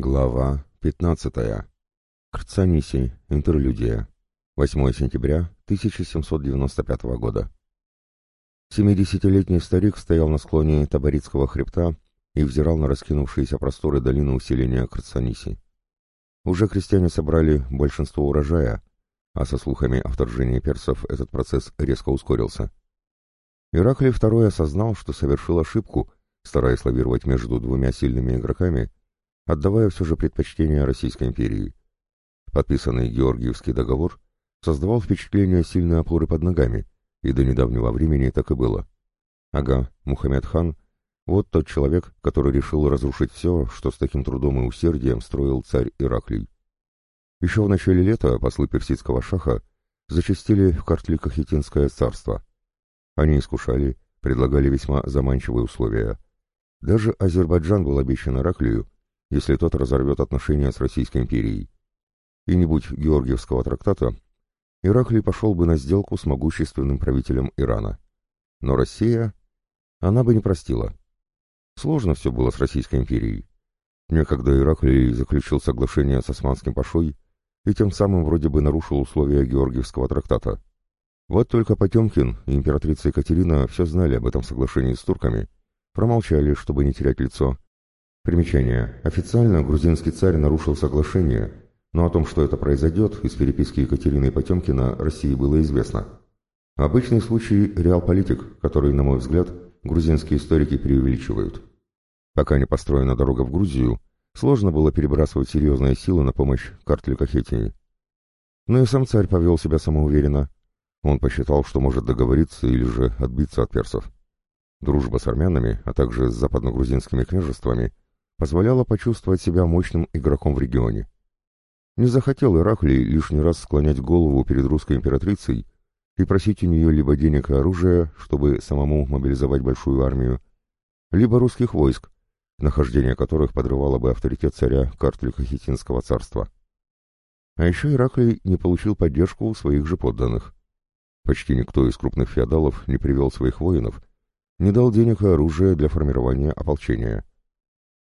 Глава 15. Крцаниси. Интерлюдия. 8 сентября 1795 года. Семидесятилетний старик стоял на склоне Табаритского хребта и взирал на раскинувшиеся просторы долины усиления Крцаниси. Уже крестьяне собрали большинство урожая, а со слухами о вторжении персов этот процесс резко ускорился. Ираклий II осознал, что совершил ошибку, стараясь лавировать между двумя сильными игроками – отдавая все же предпочтение Российской империи. Подписанный Георгиевский договор создавал впечатление сильной опоры под ногами, и до недавнего времени так и было. Ага, Мухаммед хан — вот тот человек, который решил разрушить все, что с таким трудом и усердием строил царь Ираклий. Еще в начале лета послы персидского шаха зачастили в Картлико-Хитинское царство. Они искушали, предлагали весьма заманчивые условия. Даже Азербайджан был обещан Ираклию, если тот разорвет отношения с Российской империей. И не будь Георгиевского трактата, Ираклий пошел бы на сделку с могущественным правителем Ирана. Но Россия, она бы не простила. Сложно все было с Российской империей. Некогда Ираклий заключил соглашение с османским пашой и тем самым вроде бы нарушил условия Георгиевского трактата. Вот только Потемкин и императрица Екатерина все знали об этом соглашении с турками, промолчали, чтобы не терять лицо, Примечание. Официально грузинский царь нарушил соглашение, но о том, что это произойдет, из переписки Екатерины и Потемкина России было известно. Обычный случай – реал-политик, который, на мой взгляд, грузинские историки преувеличивают. Пока не построена дорога в Грузию, сложно было перебрасывать серьезные силы на помощь Картликахетии. Но и сам царь повел себя самоуверенно. Он посчитал, что может договориться или же отбиться от персов. Дружба с армянами, а также с западно-грузинскими княжествами – позволяло почувствовать себя мощным игроком в регионе. Не захотел Ираклий лишний раз склонять голову перед русской императрицей и просить у нее либо денег и оружия, чтобы самому мобилизовать большую армию, либо русских войск, нахождение которых подрывало бы авторитет царя Картлика-Хитинского царства. А еще Ираклий не получил поддержку у своих же подданных. Почти никто из крупных феодалов не привел своих воинов, не дал денег и оружия для формирования ополчения.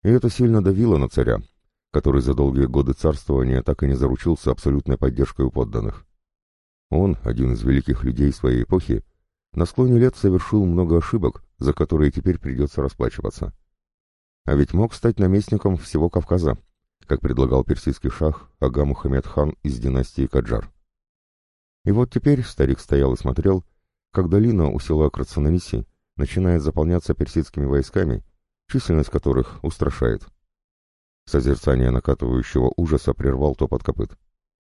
И это сильно давило на царя, который за долгие годы царствования так и не заручился абсолютной поддержкой у подданных. Он, один из великих людей своей эпохи, на склоне лет совершил много ошибок, за которые теперь придется расплачиваться. А ведь мог стать наместником всего Кавказа, как предлагал персидский шах Ага Мухаммед хан из династии Каджар. И вот теперь старик стоял и смотрел, как долина у села Крацананиси начинает заполняться персидскими войсками, численность которых устрашает. Созерцание накатывающего ужаса прервал топот копыт.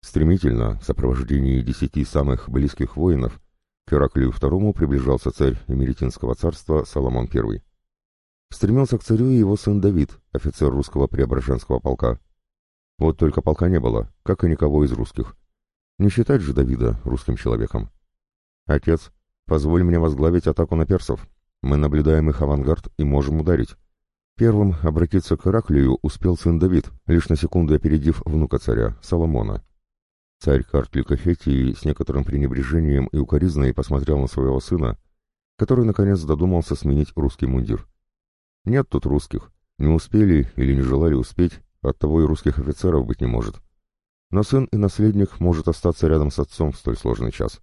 Стремительно, в сопровождении десяти самых близких воинов, к Ираклию II приближался царь Эмеретинского царства Соломон I. Стремился к царю и его сын Давид, офицер русского преображенского полка. Вот только полка не было, как и никого из русских. Не считать же Давида русским человеком. «Отец, позволь мне возглавить атаку на персов», мы наблюдаем их авангард и можем ударить. Первым обратиться к Ираклию успел сын Давид, лишь на секунду опередив внука царя, Соломона. Царь Картлика Хетии с некоторым пренебрежением и укоризной посмотрел на своего сына, который наконец додумался сменить русский мундир. Нет тут русских, не успели или не желали успеть, оттого и русских офицеров быть не может. Но сын и наследник может остаться рядом с отцом в столь сложный час.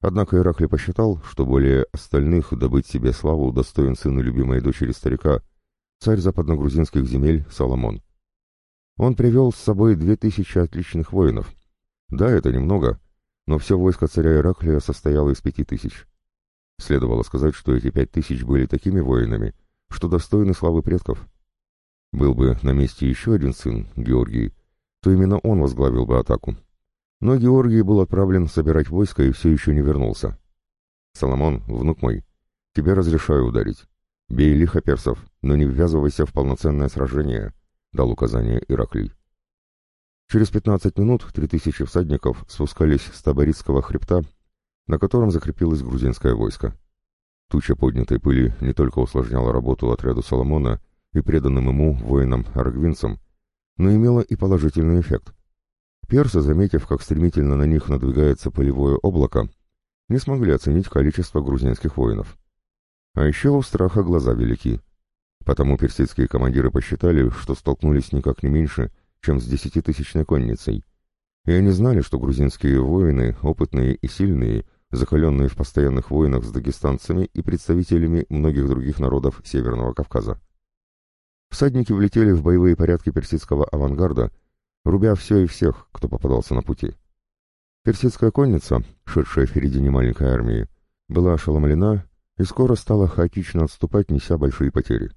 Однако Иракли посчитал, что более остальных добыть себе славу достоин сына любимой дочери старика, царь западногрузинских земель Соломон. Он привел с собой две тысячи отличных воинов. Да, это немного, но все войско царя Ираклия состояло из пяти тысяч. Следовало сказать, что эти пять тысяч были такими воинами, что достойны славы предков. Был бы на месте еще один сын, Георгий, то именно он возглавил бы атаку. Но Георгий был отправлен собирать войско и все еще не вернулся. «Соломон, внук мой, тебе разрешаю ударить. Бей лихо персов, но не ввязывайся в полноценное сражение», — дал указание Ираклий. Через пятнадцать минут три тысячи всадников спускались с Табаритского хребта, на котором закрепилось грузинское войско. Туча поднятой пыли не только усложняла работу отряду Соломона и преданным ему воинам-аргвинцам, но имела и положительный эффект. Персы, заметив, как стремительно на них надвигается полевое облако, не смогли оценить количество грузинских воинов. А еще у страха глаза велики. Потому персидские командиры посчитали, что столкнулись никак не меньше, чем с десятитысячной конницей. И они знали, что грузинские воины, опытные и сильные, закаленные в постоянных войнах с дагестанцами и представителями многих других народов Северного Кавказа. Всадники влетели в боевые порядки персидского авангарда, рубя все и всех, кто попадался на пути. Персидская конница, шедшая впереди немаленькой армии, была ошеломлена и скоро стала хаотично отступать, неся большие потери.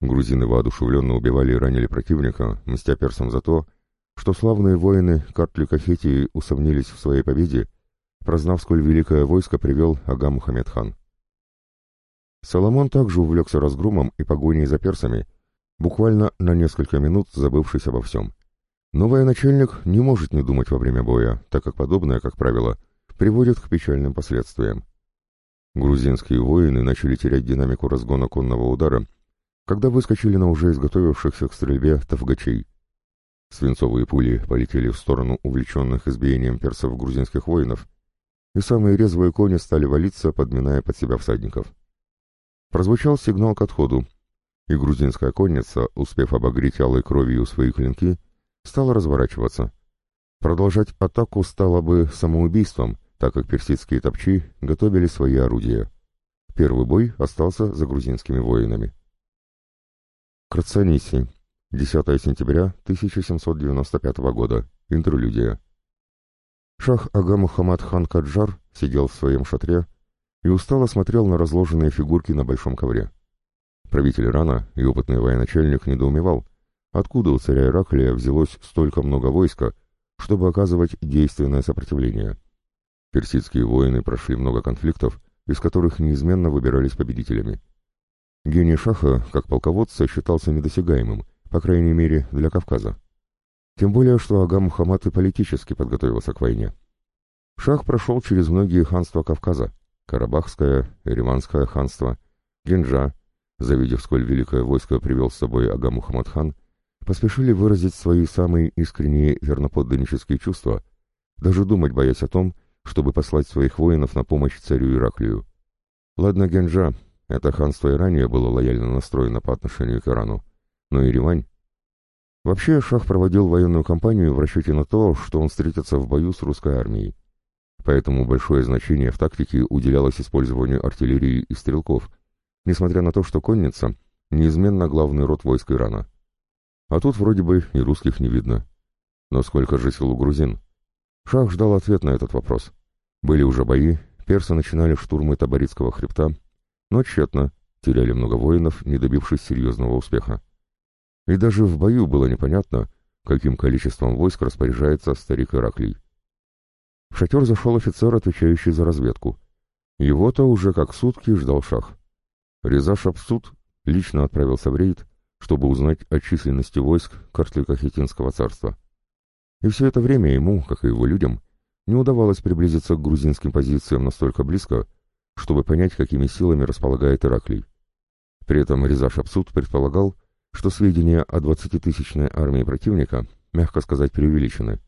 Грузины воодушевленно убивали и ранили противника, мстя персам за то, что славные воины Картли Кахетии усомнились в своей победе, прознав, сколь великое войско привел Ага Мухаммед хан. Соломон также увлекся разгромом и погоней за персами, буквально на несколько минут забывшись обо всем. Но военачальник не может не думать во время боя, так как подобное, как правило, приводит к печальным последствиям. Грузинские воины начали терять динамику разгона конного удара, когда выскочили на уже изготовившихся к стрельбе тавгачей. Свинцовые пули полетели в сторону увлеченных избиением персов грузинских воинов, и самые резвые кони стали валиться, подминая под себя всадников. Прозвучал сигнал к отходу, и грузинская конница, успев обогреть алой кровью свои клинки, стала разворачиваться. Продолжать атаку стало бы самоубийством, так как персидские топчи готовили свои орудия. Первый бой остался за грузинскими воинами. Крацаниси. 10 сентября 1795 года. Интерлюдия. Шах Ага Мухаммад хан Каджар сидел в своем шатре и устало смотрел на разложенные фигурки на большом ковре. Правитель Ирана и опытный военачальник недоумевал, откуда у царя Ираклия взялось столько много войска, чтобы оказывать действенное сопротивление. Персидские воины прошли много конфликтов, из которых неизменно выбирались победителями. Гений Шаха, как полководца, считался недосягаемым, по крайней мере, для Кавказа. Тем более, что Ага Мухаммад и политически подготовился к войне. Шах прошел через многие ханства Кавказа, Карабахское, Ереванское ханство, Генджа, завидев, сколь великое войско привел с собой Ага Мухаммад хан, поспешили выразить свои самые искренние верноподданнические чувства, даже думать боясь о том, чтобы послать своих воинов на помощь царю Ираклию. Ладно, Генджа, это ханство и ранее было лояльно настроено по отношению к Ирану, но и Ривань. Вообще, Шах проводил военную кампанию в расчете на то, что он встретится в бою с русской армией. Поэтому большое значение в тактике уделялось использованию артиллерии и стрелков, несмотря на то, что конница — неизменно главный род войск Ирана. А тут вроде бы и русских не видно. Но сколько же сил у грузин? Шах ждал ответ на этот вопрос. Были уже бои, персы начинали штурмы Табаритского хребта, но тщетно, теряли много воинов, не добившись серьезного успеха. И даже в бою было непонятно, каким количеством войск распоряжается старик Ираклий. В шатер зашел офицер, отвечающий за разведку. Его-то уже как сутки ждал шах. Реза Шапсуд лично отправился в рейд, чтобы узнать о численности войск Картлика-Хитинского царства. И все это время ему, как и его людям, не удавалось приблизиться к грузинским позициям настолько близко, чтобы понять, какими силами располагает Ираклий. При этом Реза Шапсуд предполагал, что сведения о 20-тысячной армии противника, мягко сказать, преувеличены.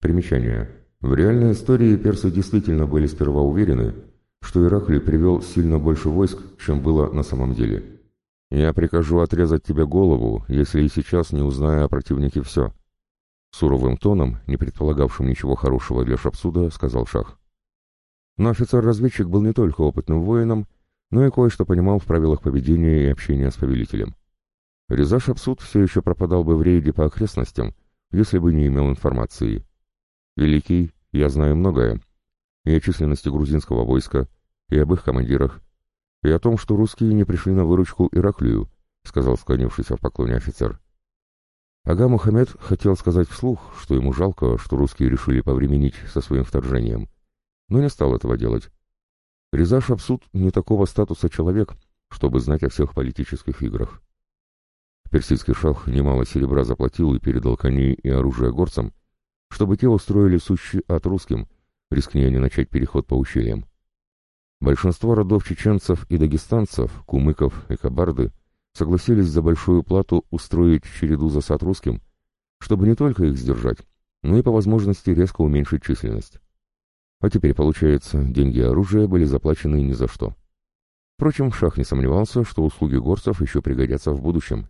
Примечание. В реальной истории персы действительно были сперва уверены, что Ираклий привел сильно больше войск, чем было на самом деле. «Я прикажу отрезать тебе голову, если и сейчас не узнаю о противнике все», Суровым тоном, не предполагавшим ничего хорошего для Шапсуда, сказал Шах. Но офицер-разведчик был не только опытным воином, но и кое-что понимал в правилах поведения и общения с повелителем. Реза Шапсуд все еще пропадал бы в рейде по окрестностям, если бы не имел информации. «Великий, я знаю многое. И о численности грузинского войска, и об их командирах, и о том, что русские не пришли на выручку Ираклию», — сказал склонившийся в поклоне офицер. Ага Мухаммед хотел сказать вслух, что ему жалко, что русские решили повременить со своим вторжением, но не стал этого делать. Реза Шапсуд не такого статуса человек, чтобы знать о всех политических играх. Персидский шах немало серебра заплатил и передал коней и оружие горцам, чтобы те устроили сущий ад русским, рискнея не начать переход по ущельям. Большинство родов чеченцев и дагестанцев, кумыков и кабарды — согласились за большую плату устроить череду засад русским, чтобы не только их сдержать, но и по возможности резко уменьшить численность. А теперь, получается, деньги и оружие были заплачены ни за что. Впрочем, Шах не сомневался, что услуги горцев еще пригодятся в будущем.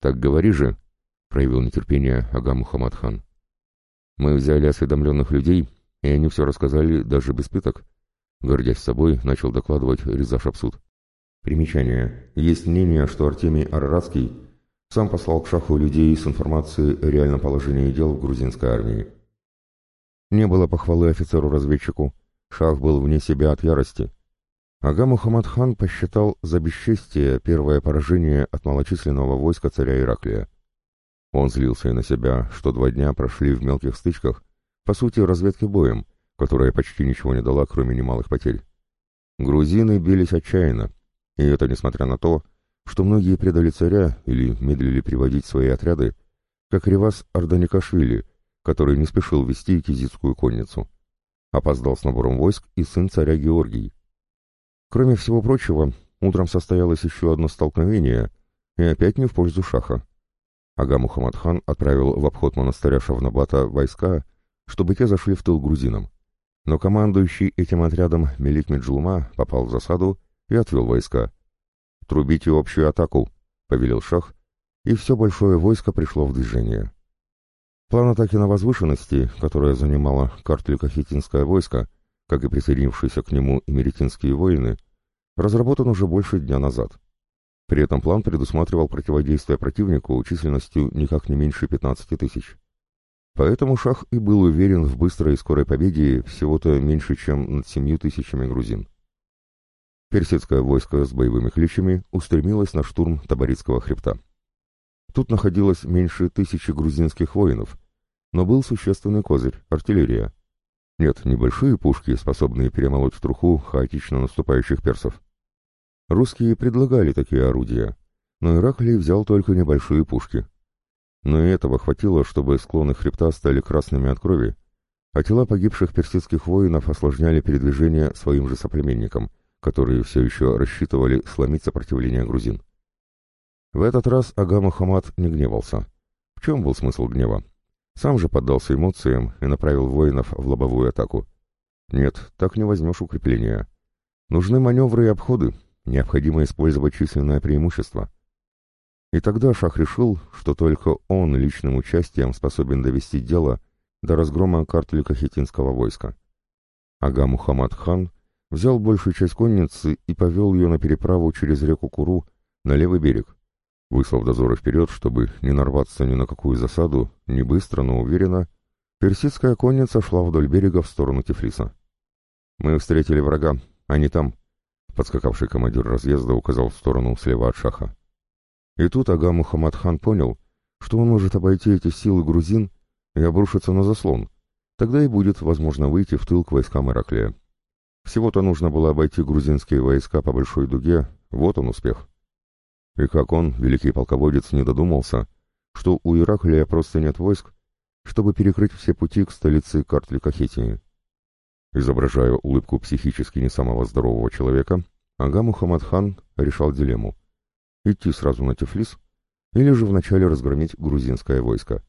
«Так говори же», — проявил нетерпение Ага Мухаммад хан. «Мы взяли осведомленных людей, и они все рассказали даже без пыток», — гордясь собой, начал докладывать Реза Шапсуд. Примечание. Есть мнение, что Артемий Араратский сам послал к Шаху людей с информацией о реальном положении дел в грузинской армии. Не было похвалы офицеру-разведчику. Шах был вне себя от ярости. Ага Мухаммад хан посчитал за бесчестие первое поражение от малочисленного войска царя Ираклия. Он злился и на себя, что два дня прошли в мелких стычках, по сути, разведки боем, которая почти ничего не дала, кроме немалых потерь. Грузины бились отчаянно, и это несмотря на то, что многие предали царя или медлили приводить свои отряды, как Ревас Арданикашвили, который не спешил вести кизитскую конницу. Опоздал с набором войск и сын царя Георгий. Кроме всего прочего, утром состоялось еще одно столкновение, и опять не в пользу шаха. Ага Мухаммад хан отправил в обход монастыря Шавнабата войска, чтобы те зашли в тыл грузинам. Но командующий этим отрядом Мелик Меджулма попал в засаду и отвел войска. «Трубите общую атаку», — повелел Шах, и все большое войско пришло в движение. План атаки на возвышенности, которая занимала Картлико-Хитинское войско, как и присоединившиеся к нему эмеретинские воины, разработан уже больше дня назад. При этом план предусматривал противодействие противнику численностью никак не меньше 15 тысяч. Поэтому Шах и был уверен в быстрой и скорой победе всего-то меньше, чем над семью тысячами грузин. Персидское войско с боевыми кличами устремилось на штурм Табаритского хребта. Тут находилось меньше тысячи грузинских воинов, но был существенный козырь — артиллерия. Нет, небольшие пушки, способные перемолоть в труху хаотично наступающих персов. Русские предлагали такие орудия, но Ираклий взял только небольшие пушки. Но и этого хватило, чтобы склоны хребта стали красными от крови, а тела погибших персидских воинов осложняли передвижение своим же соплеменникам, которые все еще рассчитывали сломить сопротивление грузин. В этот раз Ага Мухаммад не гневался. В чем был смысл гнева? Сам же поддался эмоциям и направил воинов в лобовую атаку. Нет, так не возьмешь укрепления. Нужны маневры и обходы, необходимо использовать численное преимущество. И тогда Шах решил, что только он личным участием способен довести дело до разгрома картлика-хитинского войска. Ага Мухаммад хан взял большую часть конницы и повел ее на переправу через реку Куру на левый берег, выслав дозоры вперед, чтобы не нарваться ни на какую засаду, не быстро, но уверенно, персидская конница шла вдоль берега в сторону Тифлиса. «Мы встретили врага, не там», — подскакавший командир разъезда указал в сторону слева от шаха. И тут Ага Мухаммад хан понял, что он может обойти эти силы грузин и обрушиться на заслон, тогда и будет возможно выйти в тыл к войскам Ираклия. Всего-то нужно было обойти грузинские войска по большой дуге, вот он успех. И как он, великий полководец, не додумался, что у Ираклия просто нет войск, чтобы перекрыть все пути к столице Картликахетии. Изображая улыбку психически не самого здорового человека, Ага Мухаммад хан решал дилемму — идти сразу на Тифлис или же вначале разгромить грузинское войско.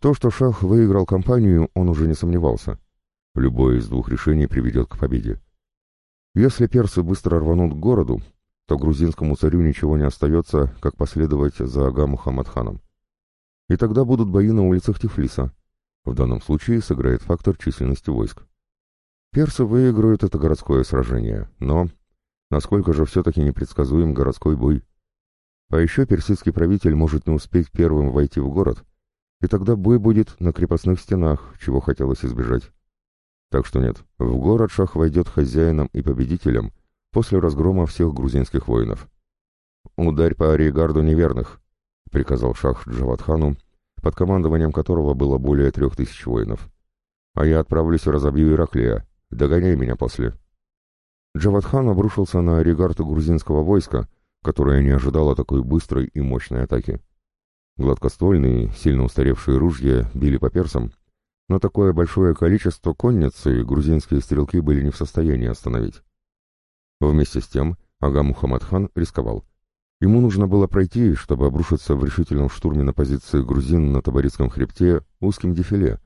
То, что Шах выиграл кампанию, он уже не сомневался — Любое из двух решений приведет к победе. Если персы быстро рванут к городу, то грузинскому царю ничего не остается, как последовать за Ага Мухаммадханом. И тогда будут бои на улицах Тифлиса. В данном случае сыграет фактор численности войск. Персы выиграют это городское сражение, но насколько же все-таки непредсказуем городской бой? А еще персидский правитель может не успеть первым войти в город, и тогда бой будет на крепостных стенах, чего хотелось избежать. Так что нет, в город Шах войдет хозяином и победителем после разгрома всех грузинских воинов. «Ударь по Аригарду неверных», — приказал Шах Джавадхану, под командованием которого было более трех тысяч воинов. «А я отправлюсь и разобью Ираклия. Догоняй меня после». Джавадхан обрушился на Аригарду грузинского войска, которое не ожидало такой быстрой и мощной атаки. Гладкоствольные, сильно устаревшие ружья били по персам, но такое большое количество конницы грузинские стрелки были не в состоянии остановить. Вместе с тем Ага Мухаммадхан рисковал. Ему нужно было пройти, чтобы обрушиться в решительном штурме на позиции грузин на Табаритском хребте узким дефиле.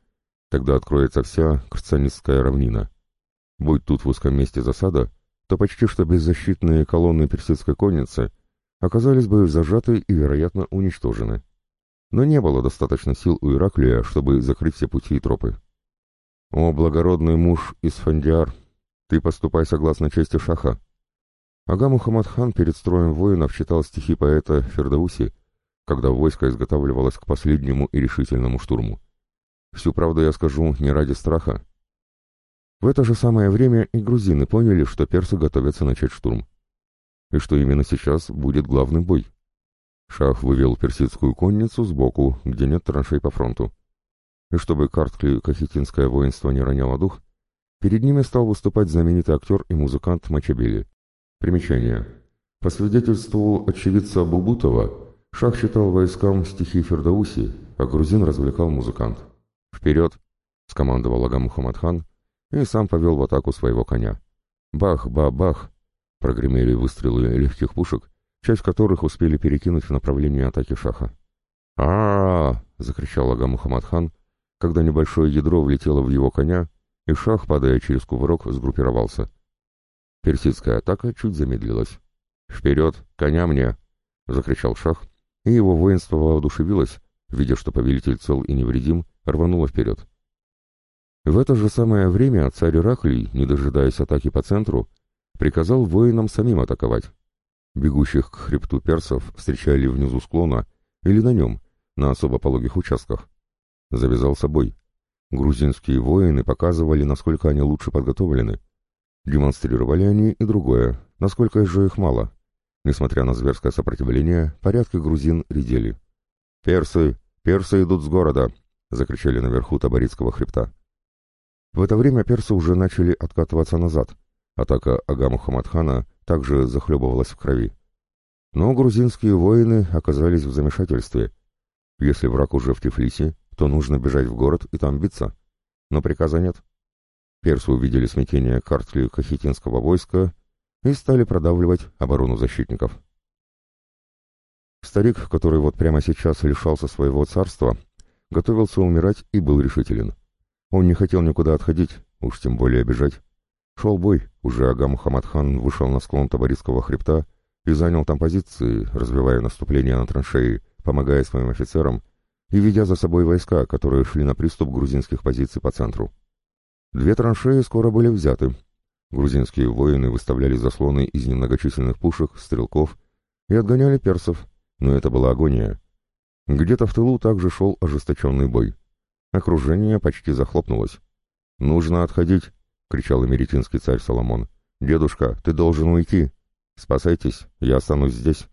Тогда откроется вся Крцанистская равнина. Будь тут в узком месте засада, то почти что беззащитные колонны персидской конницы оказались бы зажаты и, вероятно, уничтожены. Но не было достаточно сил у Ираклия, чтобы закрыть все пути и тропы. «О, благородный муж Исфандиар, ты поступай согласно чести шаха». Ага Мухаммад перед строем воинов читал стихи поэта Фердауси, когда войско изготавливалось к последнему и решительному штурму. Всю правду я скажу не ради страха. В это же самое время и грузины поняли, что персы готовятся начать штурм. И что именно сейчас будет главный бой. Шах вывел персидскую конницу сбоку, где нет траншей по фронту. И чтобы Карткли кахетинское воинство не роняло дух, перед ними стал выступать знаменитый актер и музыкант Мачабели. Примечание. По свидетельству очевидца Бубутова, Шах читал войскам стихи Фердауси, а грузин развлекал музыкант. «Вперед!» — скомандовал Ага Мухаммад и сам повел в атаку своего коня. «Бах-ба-бах!» — прогремели выстрелы легких пушек, часть которых успели перекинуть в направлении атаки Шаха. а, -а, -а закричал Ага Мухаммад когда небольшое ядро влетело в его коня, и Шах, падая через кувырок, сгруппировался. Персидская атака чуть замедлилась. «Вперед! Коня мне!» — закричал Шах, и его воинство воодушевилось, видя, что повелитель цел и невредим, рвануло вперед. В это же самое время царь Ираклий, не дожидаясь атаки по центру, приказал воинам самим атаковать. Бегущих к хребту персов встречали внизу склона или на нем, на особо пологих участках. Завязался бой. Грузинские воины показывали, насколько они лучше подготовлены. Демонстрировали они и другое, насколько же их мало. Несмотря на зверское сопротивление, порядки грузин редели. «Персы! Персы идут с города!» — закричали наверху Табаритского хребта. В это время персы уже начали откатываться назад. Атака Ага Мухаммадхана также захлебывалась в крови. Но грузинские воины оказались в замешательстве. Если враг уже в Тифлисе, то нужно бежать в город и там биться. Но приказа нет. Персы увидели смятение картли кахетинского войска и стали продавливать оборону защитников. Старик, который вот прямо сейчас лишался своего царства, готовился умирать и был решителен. Он не хотел никуда отходить, уж тем более бежать. Шел бой, уже Ага Мухаммадхан вышел на склон Табаритского хребта и занял там позиции, развивая наступление на траншеи, помогая своим офицерам и ведя за собой войска, которые шли на приступ грузинских позиций по центру. Две траншеи скоро были взяты. Грузинские воины выставляли заслоны из немногочисленных пушек, стрелков и отгоняли персов, но это была агония. Где-то в тылу также шел ожесточенный бой. Окружение почти захлопнулось. «Нужно отходить!» — кричал эмеретинский царь Соломон. «Дедушка, ты должен уйти! Спасайтесь, я останусь здесь!»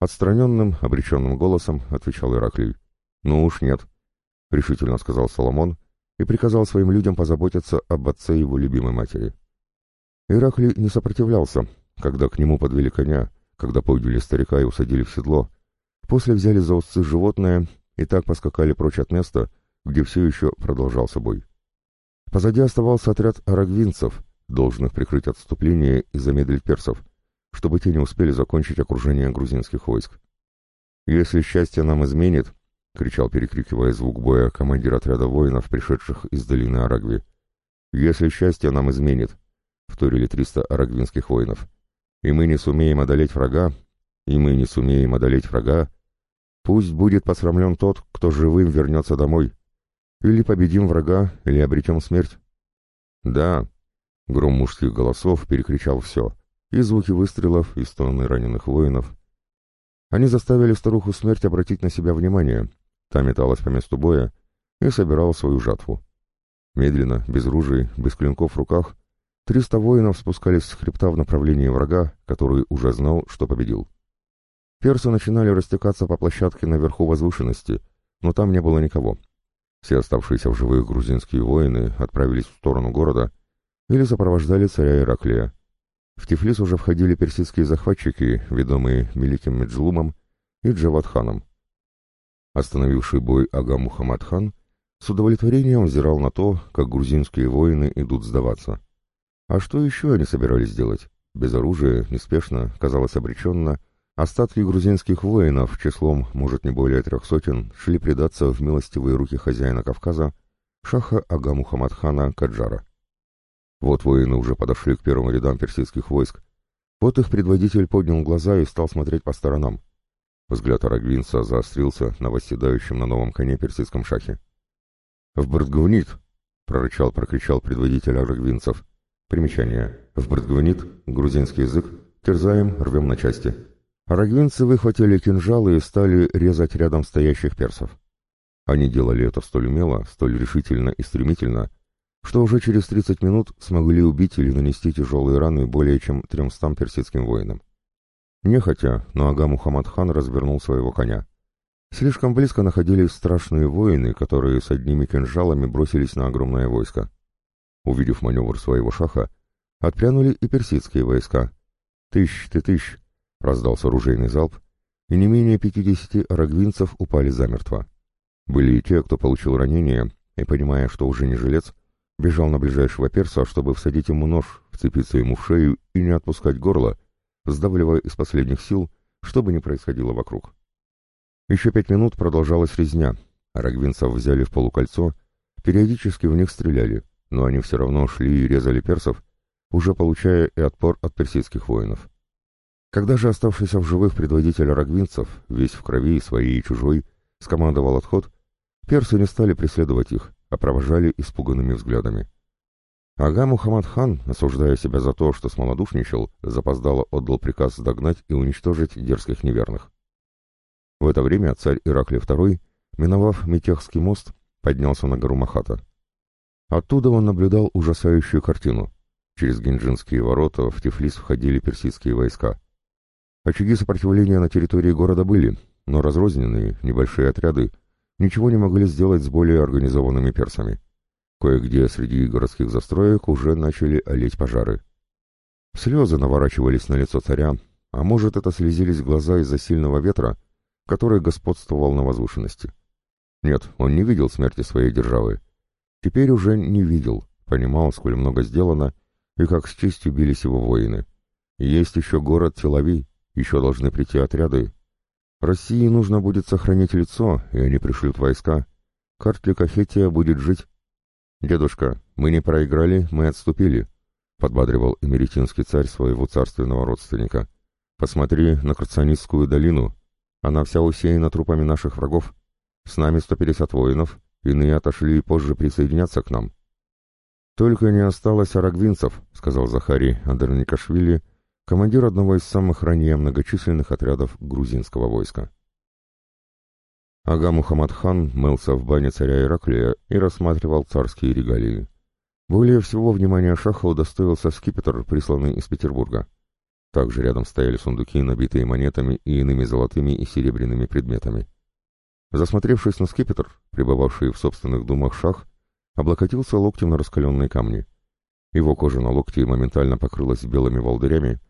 Отстраненным, обреченным голосом отвечал Ираклий. «Ну уж нет», — решительно сказал Соломон и приказал своим людям позаботиться об отце его любимой матери. Ираклий не сопротивлялся, когда к нему подвели коня, когда подняли старика и усадили в седло, после взяли за узцы животное и так поскакали прочь от места, где все еще продолжался бой. Позади оставался отряд арагвинцев, должных прикрыть отступление и замедлить персов, чтобы те не успели закончить окружение грузинских войск. «Если счастье нам изменит», — кричал, перекрикивая звук боя, командир отряда воинов, пришедших из долины Арагви. «Если счастье нам изменит», — вторили триста арагвинских воинов, — «и мы не сумеем одолеть врага, и мы не сумеем одолеть врага, пусть будет посрамлен тот, кто живым вернется домой. Или победим врага, или обретем смерть». «Да», — гром мужских голосов перекричал все, и звуки выстрелов, и стоны раненых воинов. Они заставили старуху смерть обратить на себя внимание — Та металась по месту боя и собирала свою жатву. Медленно, без ружей, без клинков в руках, триста воинов спускались с хребта в направлении врага, который уже знал, что победил. Персы начинали растекаться по площадке наверху возвышенности, но там не было никого. Все оставшиеся в живых грузинские воины отправились в сторону города или сопровождали царя Ираклия. В Тифлис уже входили персидские захватчики, ведомые Меликим Меджлумом и Джавадханом. Остановивший бой Ага Мухаммад хан с удовлетворением взирал на то, как грузинские воины идут сдаваться. А что еще они собирались делать? Без оружия, неспешно, казалось обреченно, остатки грузинских воинов, числом, может, не более трех сотен, шли предаться в милостивые руки хозяина Кавказа, шаха Ага Мухаммад хана Каджара. Вот воины уже подошли к первым рядам персидских войск. Вот их предводитель поднял глаза и стал смотреть по сторонам. Взгляд Арагвинца заострился на восседающем на новом коне персидском шахе. «В Братгвнит!» — прорычал, прокричал предводитель арагвинцев. Примечание. В Братгвнит, грузинский язык, терзаем, рвем на части. Арагвинцы выхватили кинжалы и стали резать рядом стоящих персов. Они делали это столь умело, столь решительно и стремительно, что уже через 30 минут смогли убить или нанести тяжелые раны более чем тремстам персидским воинам. Нехотя, но Ага Мухаммад хан развернул своего коня. Слишком близко находились страшные воины, которые с одними кинжалами бросились на огромное войско. Увидев маневр своего шаха, отпрянули и персидские войска. «Тыщ, ты тыщ!» — раздался оружейный залп, и не менее пятидесяти арагвинцев упали замертво. Были и те, кто получил ранения, и, понимая, что уже не жилец, бежал на ближайшего перса, чтобы всадить ему нож, вцепиться ему в шею и не отпускать горло, сдавливая из последних сил, что бы ни происходило вокруг. Еще пять минут продолжалась резня, рогвинцев взяли в полукольцо, периодически в них стреляли, но они все равно шли и резали персов, уже получая и отпор от персидских воинов. Когда же оставшийся в живых предводитель рогвинцев, весь в крови, своей и чужой, скомандовал отход, персы не стали преследовать их, а провожали испуганными взглядами. Ага Мухаммад хан, осуждая себя за то, что смолодушничал, запоздало отдал приказ догнать и уничтожить дерзких неверных. В это время царь Ираклий II, миновав Метехский мост, поднялся на гору Махата. Оттуда он наблюдал ужасающую картину. Через Гинджинские ворота в Тифлис входили персидские войска. Очаги сопротивления на территории города были, но разрозненные, небольшие отряды ничего не могли сделать с более организованными персами. Кое-где среди городских застроек уже начали олеть пожары. Слезы наворачивались на лицо царя, а может, это слезились глаза из-за сильного ветра, который господствовал на возвышенности. Нет, он не видел смерти своей державы. Теперь уже не видел, понимал, сколь много сделано, и как с честью бились его воины. есть еще город Телави, еще должны прийти отряды. России нужно будет сохранить лицо, и они пришлют войска. Картли Кахетия будет жить, «Дедушка, мы не проиграли, мы отступили», — подбадривал эмеретинский царь своего царственного родственника. «Посмотри на Крацанистскую долину. Она вся усеяна трупами наших врагов. С нами 150 воинов, иные отошли и позже присоединятся к нам». «Только не осталось арагвинцев», — сказал Захарий Андерникашвили, командир одного из самых ранее многочисленных отрядов грузинского войска. Ага Мухаммад хан мылся в бане царя Ираклия и рассматривал царские регалии. Более всего внимания шаха удостоился скипетр, присланный из Петербурга. Также рядом стояли сундуки, набитые монетами и иными золотыми и серебряными предметами. Засмотревшись на скипетр, пребывавший в собственных думах шах, облокотился локтем на раскаленные камни. Его кожа на локте моментально покрылась белыми волдырями,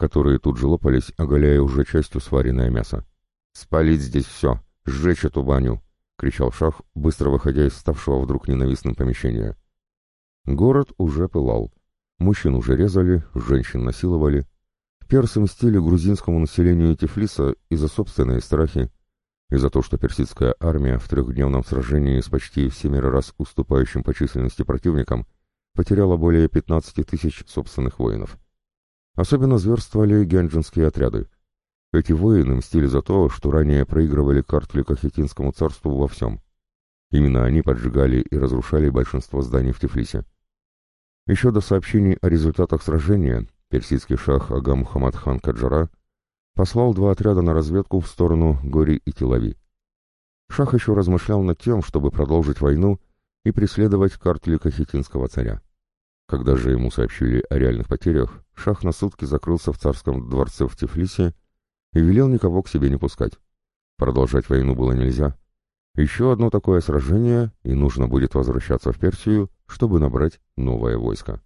которые тут же лопались, оголяя уже частью сваренное мясо. «Спалить здесь все!» «Сжечь эту баню!» — кричал Шах, быстро выходя из ставшего вдруг ненавистным помещения. Город уже пылал. Мужчин уже резали, женщин насиловали. Персы мстили грузинскому населению Тифлиса и за собственные страхи, и за то, что персидская армия в трехдневном сражении с почти в семеро раз уступающим по численности противником потеряла более 15 тысяч собственных воинов. Особенно зверствовали генджинские отряды — эти воины мстили за то, что ранее проигрывали Картли Кахетинскому царству во всем. Именно они поджигали и разрушали большинство зданий в Тифлисе. Еще до сообщений о результатах сражения персидский шах Ага Мухаммад Каджара послал два отряда на разведку в сторону Гори и Телави. Шах еще размышлял над тем, чтобы продолжить войну и преследовать Картли Кахетинского царя. Когда же ему сообщили о реальных потерях, Шах на сутки закрылся в царском дворце в Тифлисе и велел никого к себе не пускать. Продолжать войну было нельзя. Еще одно такое сражение, и нужно будет возвращаться в Персию, чтобы набрать новое войско.